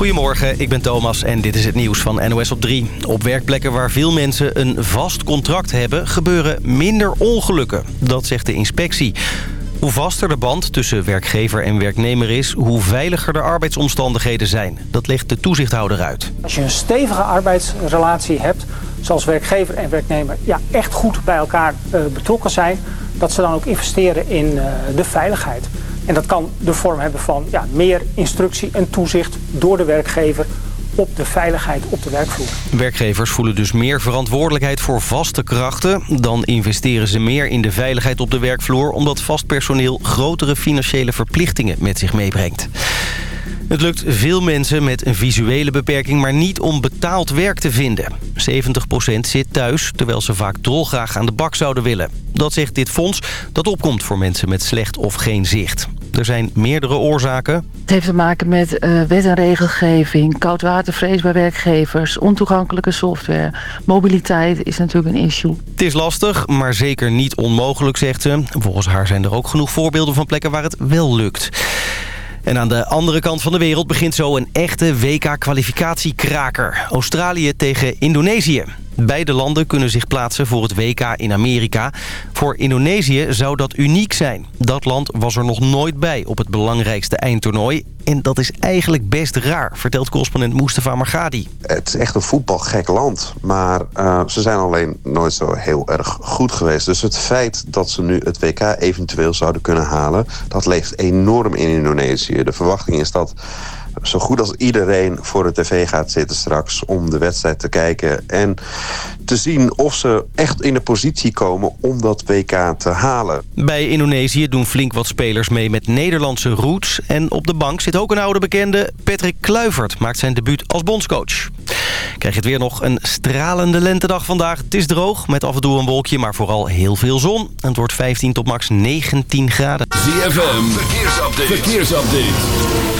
Goedemorgen, ik ben Thomas en dit is het nieuws van NOS op 3. Op werkplekken waar veel mensen een vast contract hebben... gebeuren minder ongelukken, dat zegt de inspectie. Hoe vaster de band tussen werkgever en werknemer is... hoe veiliger de arbeidsomstandigheden zijn. Dat legt de toezichthouder uit. Als je een stevige arbeidsrelatie hebt... zoals werkgever en werknemer ja, echt goed bij elkaar uh, betrokken zijn... dat ze dan ook investeren in uh, de veiligheid. En dat kan de vorm hebben van ja, meer instructie en toezicht door de werkgever op de veiligheid op de werkvloer. Werkgevers voelen dus meer verantwoordelijkheid voor vaste krachten. Dan investeren ze meer in de veiligheid op de werkvloer... omdat vast personeel grotere financiële verplichtingen met zich meebrengt. Het lukt veel mensen met een visuele beperking maar niet om betaald werk te vinden. 70% zit thuis, terwijl ze vaak dolgraag aan de bak zouden willen. Dat zegt dit fonds dat opkomt voor mensen met slecht of geen zicht. Er zijn meerdere oorzaken. Het heeft te maken met uh, wet en regelgeving, koudwatervrees bij werkgevers, ontoegankelijke software. Mobiliteit is natuurlijk een issue. Het is lastig, maar zeker niet onmogelijk, zegt ze. Volgens haar zijn er ook genoeg voorbeelden van plekken waar het wel lukt. En aan de andere kant van de wereld begint zo een echte WK-kwalificatiekraker. Australië tegen Indonesië. Beide landen kunnen zich plaatsen voor het WK in Amerika. Voor Indonesië zou dat uniek zijn. Dat land was er nog nooit bij op het belangrijkste eindtoernooi. En dat is eigenlijk best raar, vertelt correspondent Mustafa Margadi. Het is echt een voetbalgek land. Maar uh, ze zijn alleen nooit zo heel erg goed geweest. Dus het feit dat ze nu het WK eventueel zouden kunnen halen... dat leeft enorm in Indonesië. De verwachting is dat zo goed als iedereen voor de tv gaat zitten straks... om de wedstrijd te kijken en te zien of ze echt in de positie komen om dat WK te halen. Bij Indonesië doen flink wat spelers mee met Nederlandse roots. En op de bank zit ook een oude bekende. Patrick Kluivert maakt zijn debuut als bondscoach. Krijg je het weer nog een stralende lentedag vandaag. Het is droog, met af en toe een wolkje, maar vooral heel veel zon. En het wordt 15 tot max 19 graden. ZFM, verkeersupdate. verkeersupdate.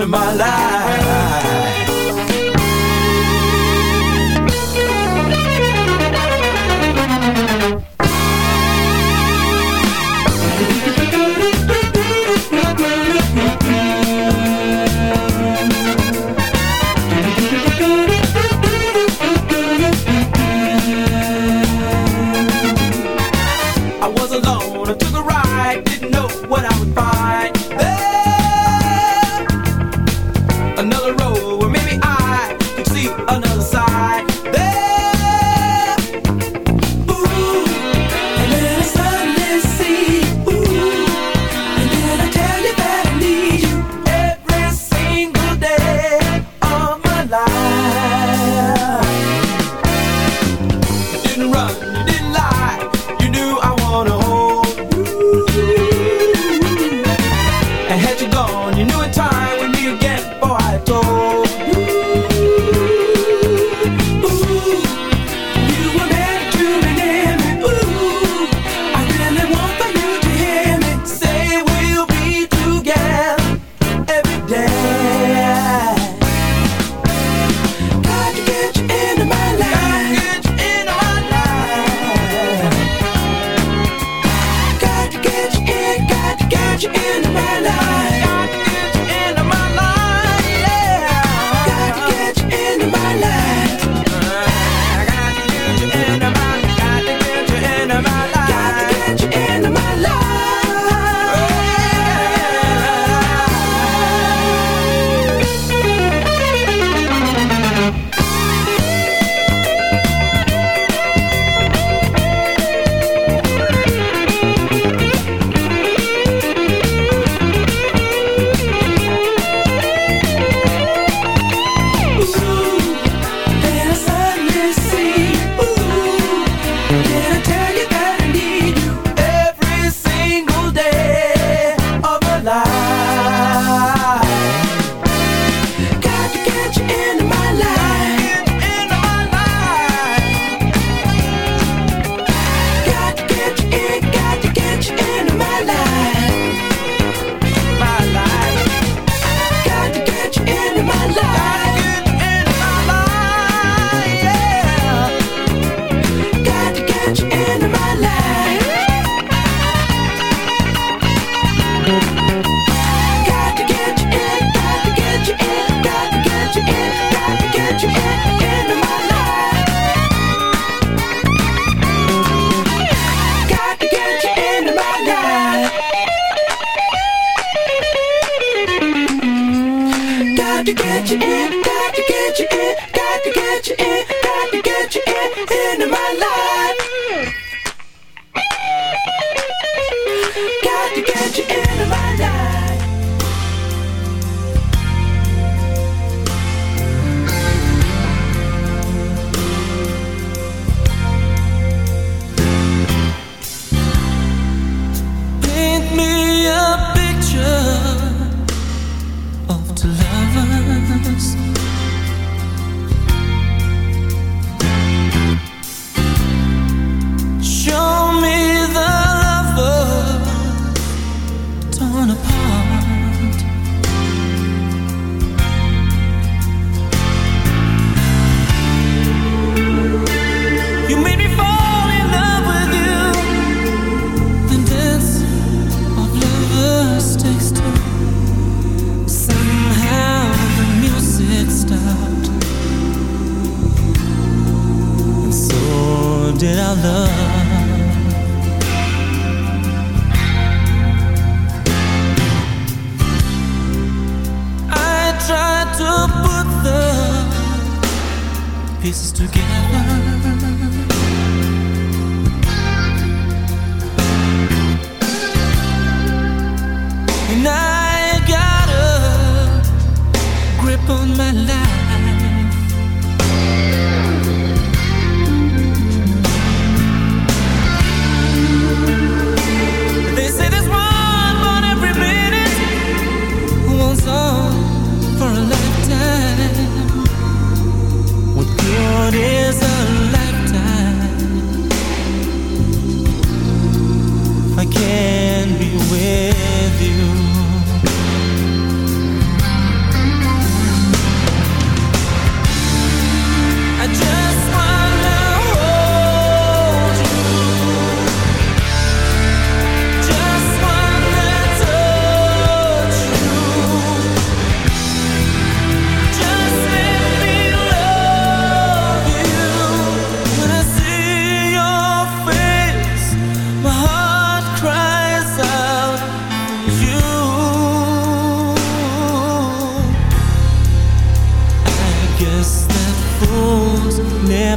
of my life.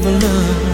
never love.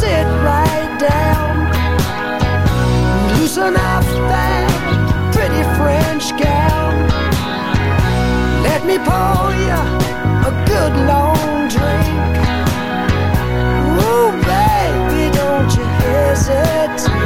sit right down. Loosen up that pretty French gown. Let me pour you a good long drink. Ooh, baby, don't you hesitate.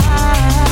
tonight.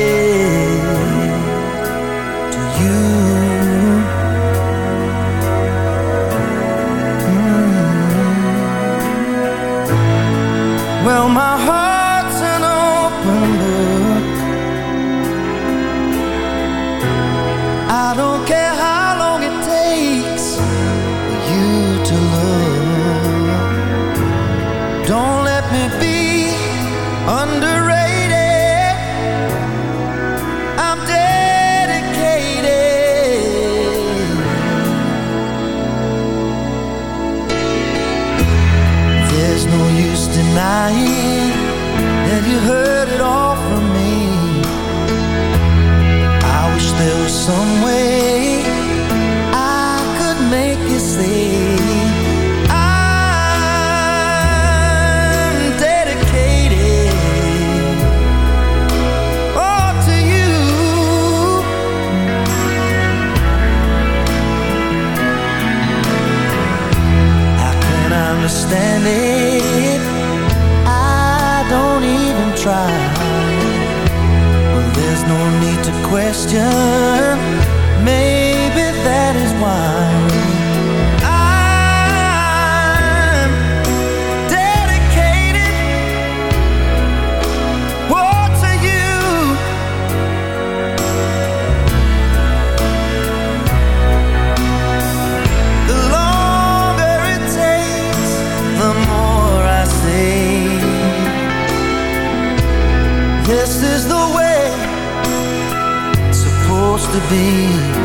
that you heard it all from me. I wish there was some way I could make you see. I'm dedicated oh, to you. How can I understand it? To be.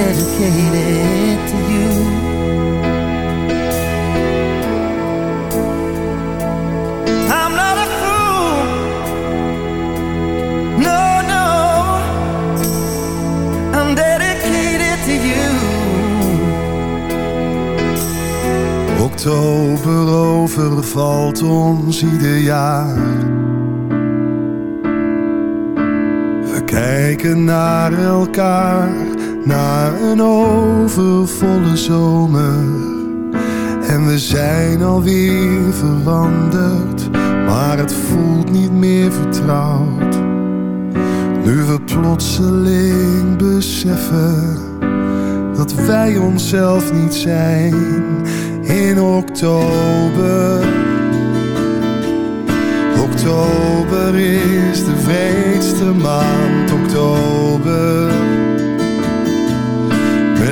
Dedicated to you. I'm not a fool. No, no. I'm dedicated to you. Oktober overvalt ons ieder jaar. Kijken naar elkaar, naar een overvolle zomer. En we zijn alweer veranderd, maar het voelt niet meer vertrouwd. Nu we plotseling beseffen dat wij onszelf niet zijn in oktober. Oktober is de vreedste maand, oktober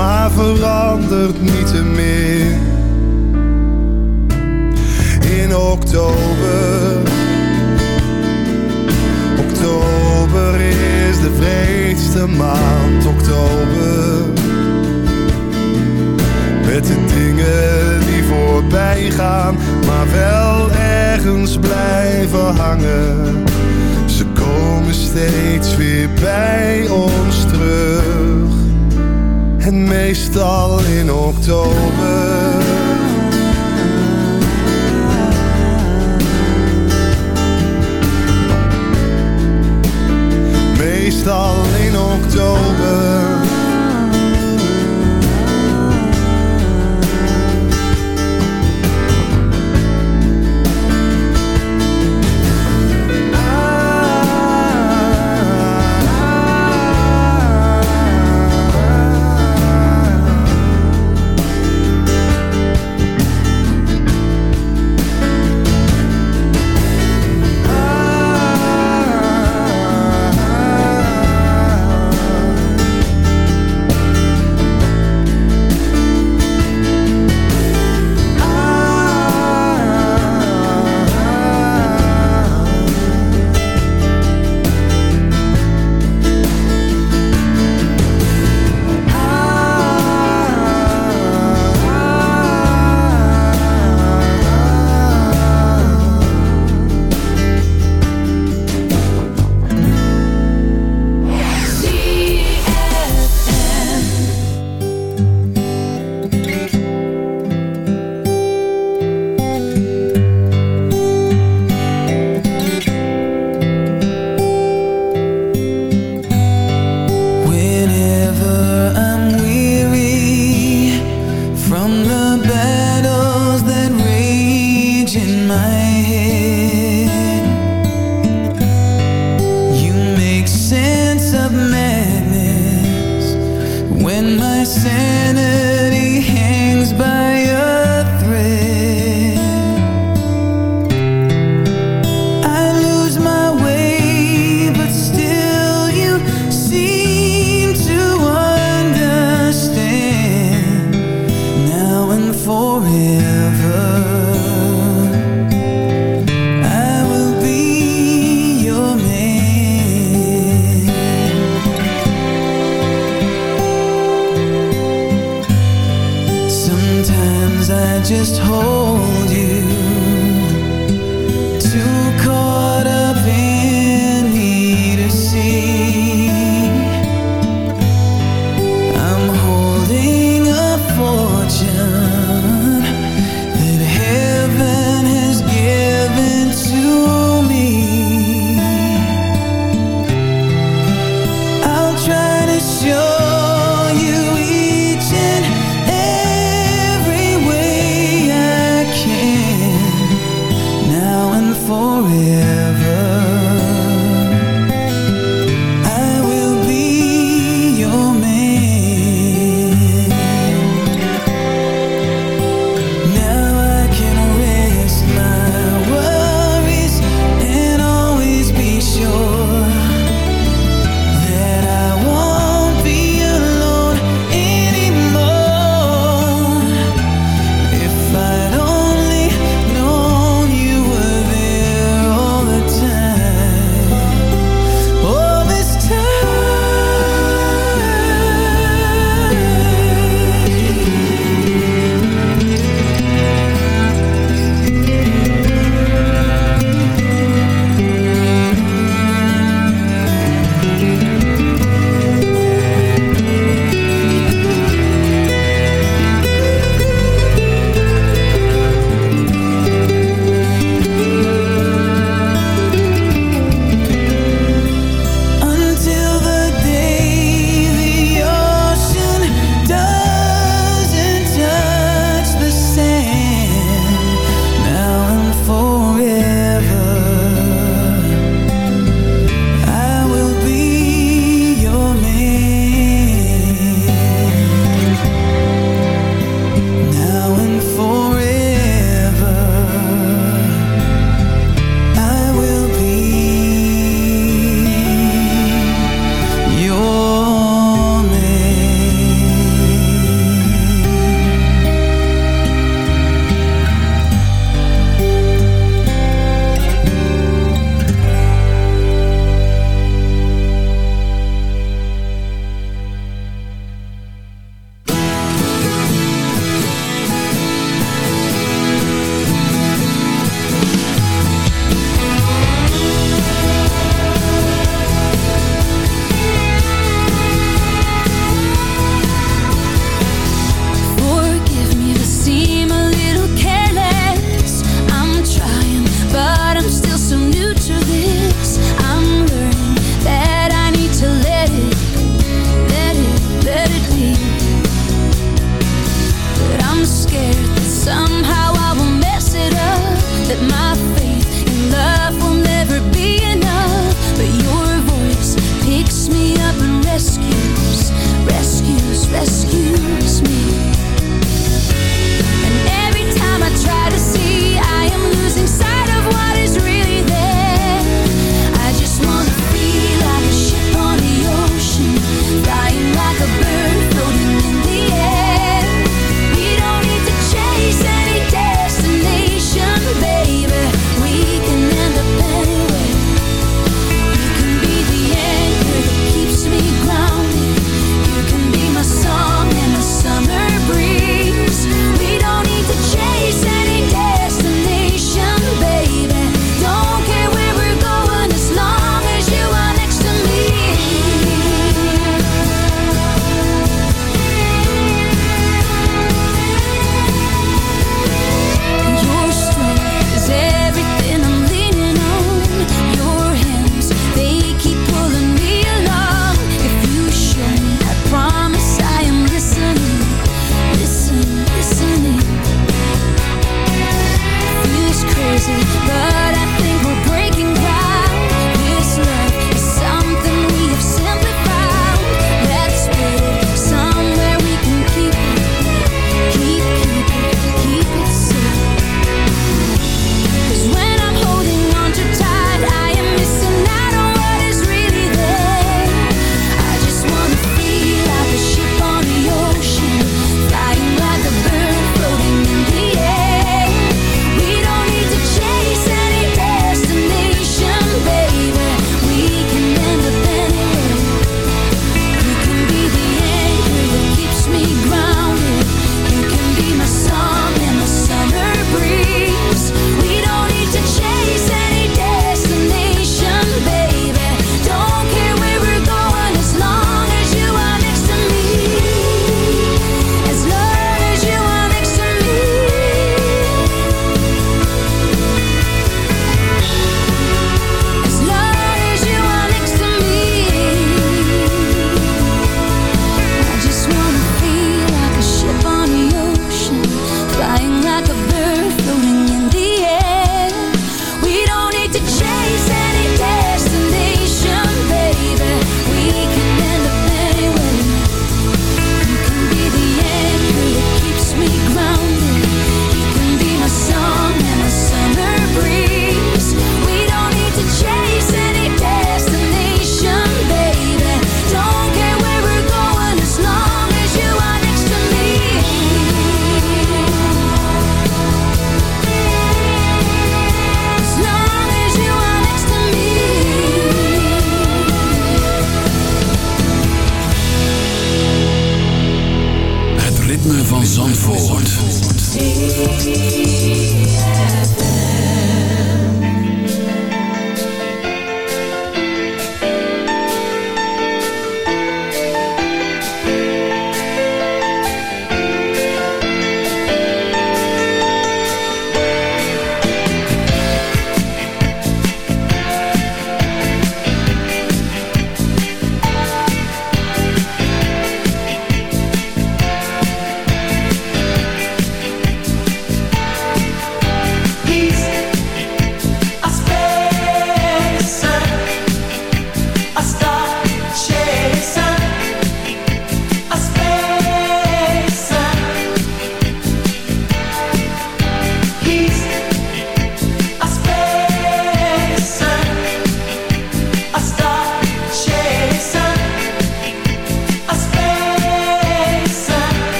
maar verandert niet meer. In oktober, oktober is de vreedste maand, oktober. Met de dingen die voorbij gaan, maar wel ergens blijven hangen. Ze komen steeds weer bij ons terug en meestal in oktober. Meestal in oktober.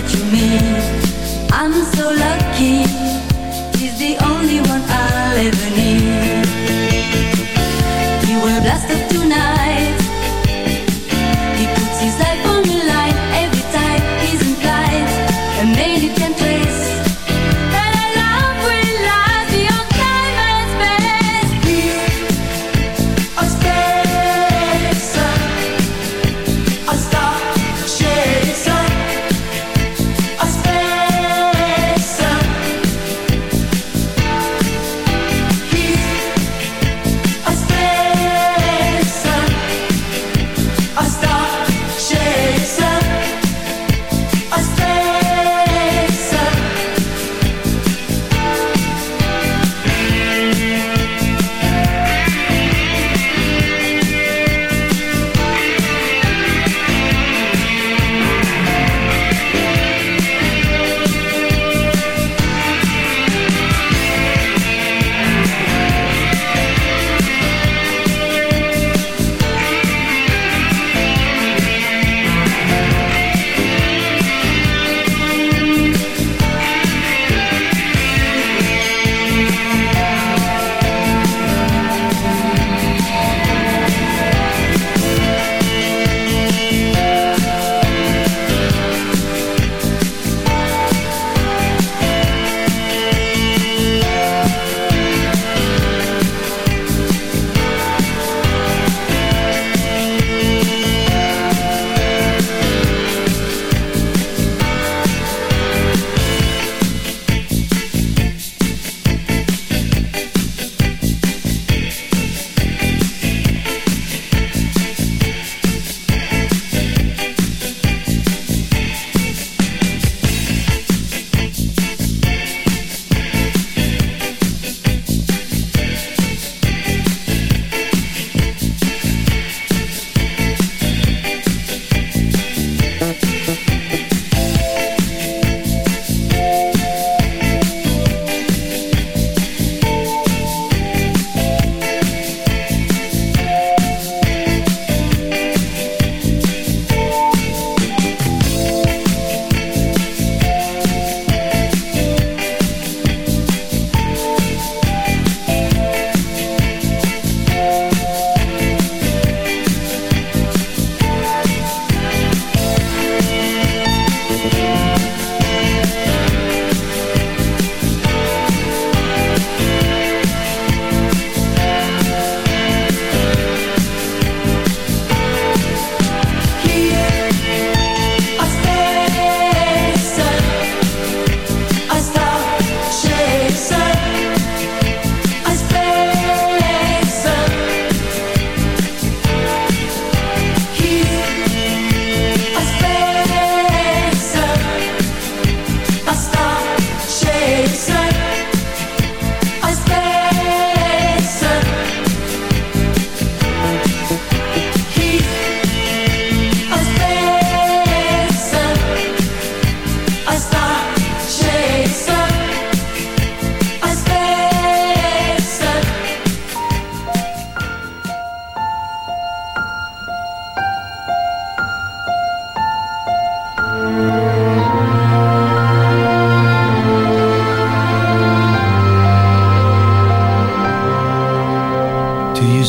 That you meet. I'm so lucky,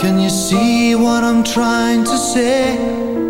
Can you see what I'm trying to say?